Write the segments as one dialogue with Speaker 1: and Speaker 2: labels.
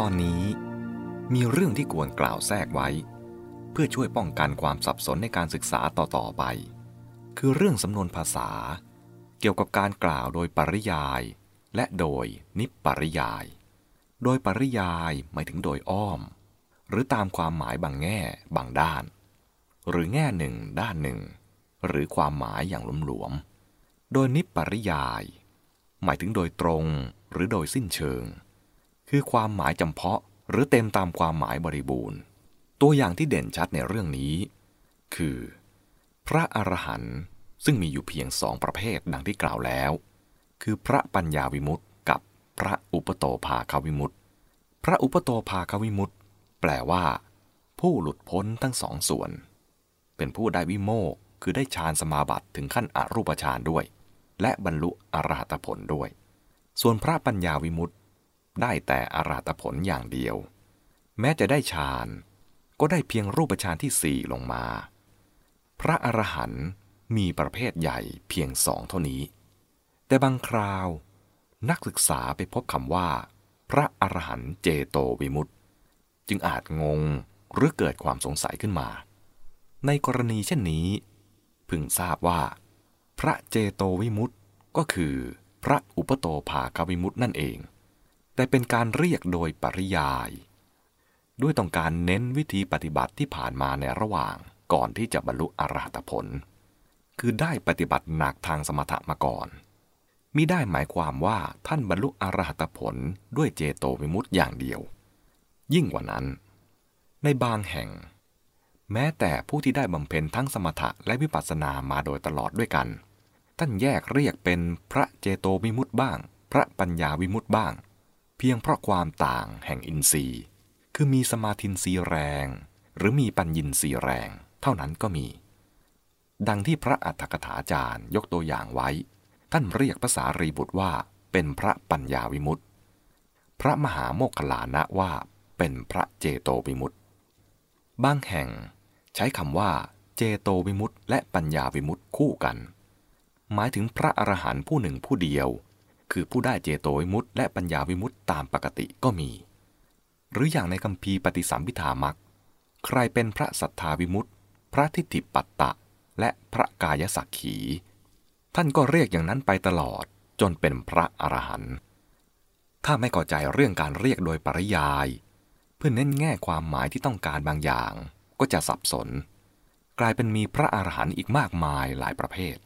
Speaker 1: ตอนนี้มีเรื่องที่ควรกล่าวแทรกไว้ เพื่อช่วยป้องกันความสับสนในการศึกษาต่อๆไป คือเรื่องสำนวนภาษา เกี่ยวกับการกล่าวโดยปริยาย และโดยนิปริยาย โดยปริยายหมายถึงโดยอ้อม หรือตามความหมายบางแง่บางด้าน หรือแง่หนึ่งด้านหนึ่ง หรือความหมายอย่างหลวมๆโดยนิปริยาย หมายถึงโดยตรงหรือโดยสิ้นเชิง คือความหมายจำเพาะหรือเต็มตามความหมายบริบูรณ์ ตัวอย่างที่เด่นชัดในเรื่องนี้ คือ พระอรหันต์ซึ่งมีอยู่เพียงสองประเภทดังที่กล่าวแล้ว คือพระปัญญาวิมุตติกับพระอุปโตภาควิมุตติ พระอุปโตภาควิมุตติแปลว่า ผู้หลุดพ้นทั้งสองส่วน เป็นผู้ได้วิโมกคือได้ฌานสมาบัติถึงขั้นอรูปฌานด้วย และบรรลุอรหัตผลด้วย ส่วนพระปัญญาวิมุตติ ได้แต่อาราตผลอย่างเดียว แม้จะได้ฌาน ก็ได้เพียงรูปฌานที่สี่ลงมา พระอรหันต์มีประเภทใหญ่เพียงสองเท่านี้ แต่บางคราว นักศึกษาไปพบคำว่า พระอรหันต์เจโตวิมุตต์จึงอาจงงหรือเกิดความสงสัยขึ้นมา ในกรณีเช่นนี้ พึงทราบว่า พระเจโตวิมุตต์ก็คือพระอุปโตภาควิมุตต์นั่นเอง แต่เป็นการเรียกโดยปริยาย ด้วยต้องการเน้นวิธีปฏิบัติที่ผ่านมาในระหว่างก่อนที่จะบรรลุอรหัตผล คือได้ปฏิบัติหนักทางสมถะมาก่อนมิได้หมายความว่าท่านบรรลุอรหัตผลด้วยเจโตวิมุตต์อย่างเดียว ยิ่งกว่านั้น ในบางแห่ง แม้แต่ผู้ที่ได้บำเพ็ญทั้งสมถะและวิปัสสนามาโดยตลอดด้วยกัน ท่านแยกเรียกเป็นพระเจโตวิมุตต์บ้าง พระปัญญาวิมุตต์บ้าง พียงเพราะความต่างแห่งอินทรีย์ คือมีสมาธินทรีย์แรง หรือมีปัญญินทรีย์แรง เท่านั้นก็มี ดังที่พระอัฏฐกถาจารย์ยกตัวอย่างไว้ ท่านเรียกภาษารีบุตรว่า เป็นพระปัญญาวิมุตติ พระมหาโมคคลานะว่าเป็นพระเจโตวิมุตติ บางแห่งใช้คำว่า เจโตวิมุตติและปัญญาวิมุตติคู่กัน หมายถึงพระอรหันต์ผู้หนึ่งผู้เดียว คือผู้ได้เจโตวิมุตต์และปัญญาวิมุตต์ตามปกติก็มี หรืออย่างในคัมภีร์ปฏิสัมพิธามักใครเป็นพระสัทธาวิมุตต์พระทิฏฐิปัตตะ และพระกายสักขี ท่านก็เรียกอย่างนั้นไปตลอดจนเป็นพระอรหันต์ถ้าไม่เข้าใจเรื่องการเรียกโดยปริยาย เพื่อเน้นแง่ความหมายที่ต้องการบางอย่าง ก็จะสับสน กลายเป็นมีพระอรหันต์อีกมากมายหลายประเภท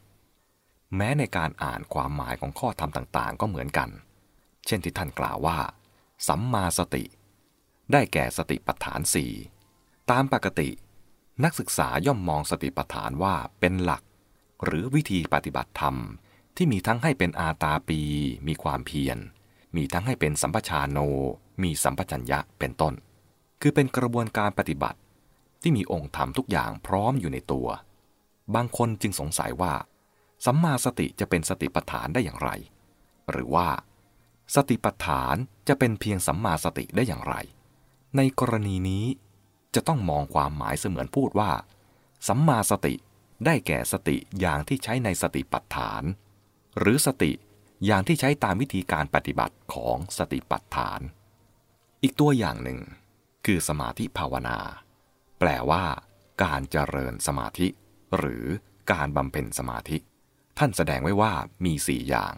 Speaker 1: แม้ในการอ่านความหมายของข้อธรรมต่างๆ ก็เหมือนกัน เช่นที่ท่านกล่าวว่า สัมมาสติ ได้แก่สติปัฏฐานสี่ตามปกติ นักศึกษาย่อมมองสติปัฏฐานว่าเป็นหลัก หรือวิธีปฏิบัติธรรมที่มีทั้งให้เป็นอาตาปี มีความเพียร มีทั้งให้เป็นสัมปชาโน มีสัมปชัญญะเป็นต้น คือเป็นกระบวนการปฏิบัติ ที่มีองค์ธรรมทุกอย่างพร้อมอยู่ในตัว บางคนจึงสงสัยว่า สัมมาสติจะเป็นสติปัฏฐานได้อย่างไร หรือว่า สติปัฏฐานจะเป็นเพียงสัมมาสติได้อย่างไร ในกรณีนี้จะต้องมองความหมายเสมือนพูดว่า สัมมาสติได้แก่สติอย่างที่ใช้ในสติปัฏฐาน หรือสติอย่างที่ใช้ตามวิธีการปฏิบัติของสติปัฏฐาน อีกตัวอย่างหนึ่ง คือสมาธิภาวนา แปลว่า การเจริญสมาธิ หรือการบำเพ็ญสมาธิ ท่านแสดงไว้ว่ามีสี่อย่าง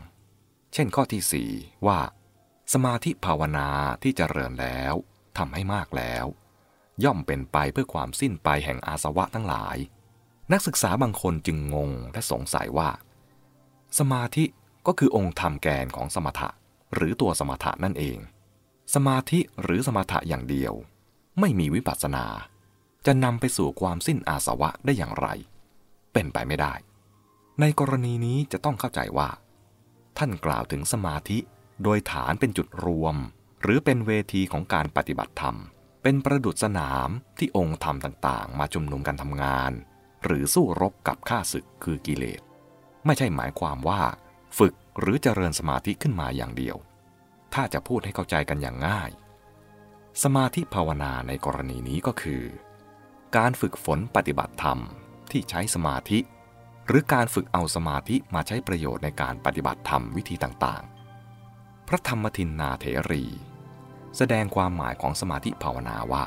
Speaker 1: เช่นข้อที่สี่ว่า สมาธิภาวนาที่จเจริญแล้วทำให้มากแล้ว ย่อมเป็นไปเพื่อความสิ้นไปแห่งอาสวะทั้งหลาย นักศึกษาบางคนจึงงงและสงสัยว่า สมาธิก็คือองค์ธรรมแกนของสมถะ หรือตัวสมถะนั่นเอง สมาธิหรือสมถะอย่างเดียว ไม่มีวิปัสสนา จะนำไปสู่ความสิ้นอาสวะได้อย่างไร เป็นไปไม่ได้ ในกรณีนี้จะต้องเข้าใจว่า ท่านกล่าวถึงสมาธิโดยฐานเป็นจุดรวม หรือเป็นเวทีของการปฏิบัติธรรม เป็นประดุษสนามที่องค์ธรรมต่างๆ มาชุมนุมกันทำงาน หรือสู้รบกับข้าศึกคือกิเลส ไม่ใช่หมายความว่า ฝึกหรือเจริญสมาธิขึ้นมาอย่างเดียว ถ้าจะพูดให้เข้าใจกันอย่างง่าย สมาธิภาวนาในกรณีนี้ก็คือ การฝึกฝนปฏิบัติธรรมที่ใช้สมาธิ หรือการฝึกเอาสมาธิมาใช้ประโยชน์ในการปฏิบัติธรรมวิธีต่างๆ พระธรรมทินนาเถรี แสดงความหมายของสมาธิภาวนาว่า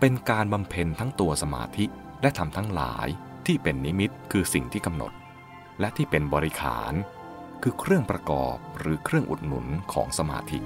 Speaker 1: เป็นการบำเพ็ญทั้งตัวสมาธิและทำทั้งหลายที่เป็นนิมิตคือสิ่งที่กำหนด และที่เป็นบริขาร คือเครื่องประกอบหรือเครื่องอุดหนุนของสมาธิ